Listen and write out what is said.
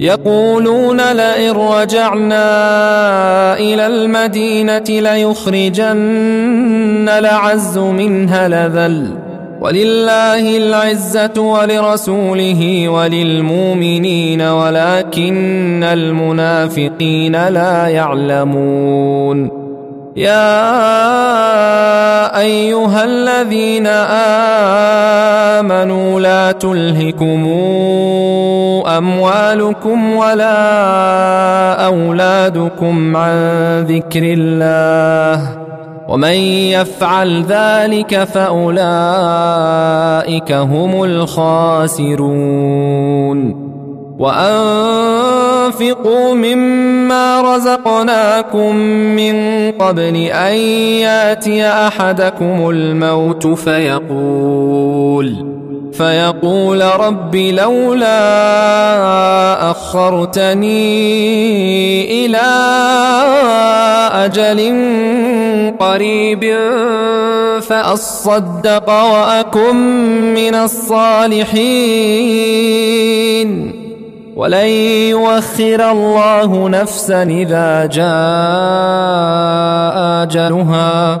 يقولون لئن رجعنا إلى المدينة ليخرجن العز منها لذل ولله العزة ولرسوله وللمؤمنين ولكن المنافقين لا يعلمون يا أيها الذين آمنوا لا تلهكم أموالكم ولا أولادكم عن ذكر الله ومن يفعل ذلك فأولئك هم الخاسرون وأنفقوا مما رزقناكم من قبل أن يأتي أحدكم الموت فيقول فيقول رب لولا أخرتني إلى أجل قريب فأصدق وأكن من الصالحين. ولن يوخر الله نفسا إذا جاء أجلها.